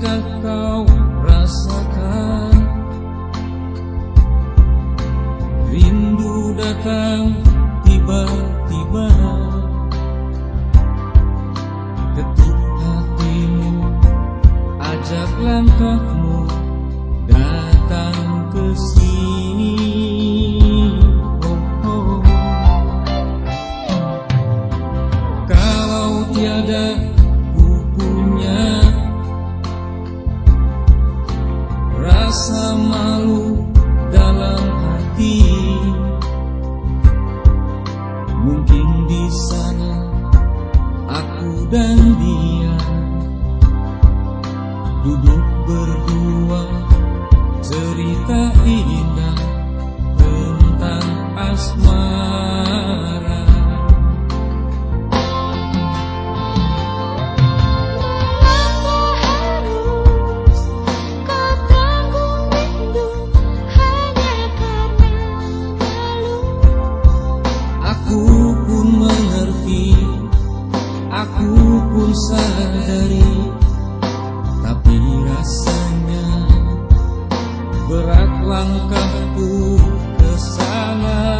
pernahkah kau rasakan Rindu datang rasa malu dalam hati. Mungkin di sana aku dan dia Duduk berdua. Cerita indah tentang asmara. sadari Tapi rasanya Berat langkahku ke sana.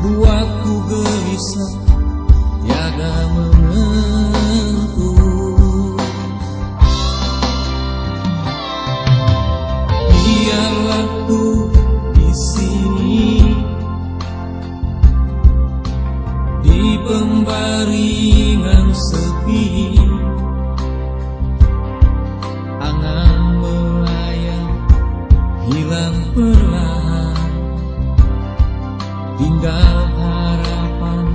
Buatku gelisah Tiada menentu. Biarlah ku di sini Di pembaringan sepi. Angan melayang Hilang perlahan. Tinggal harapan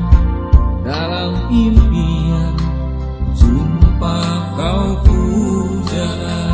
dalam impian. Jumpa kau pujaan.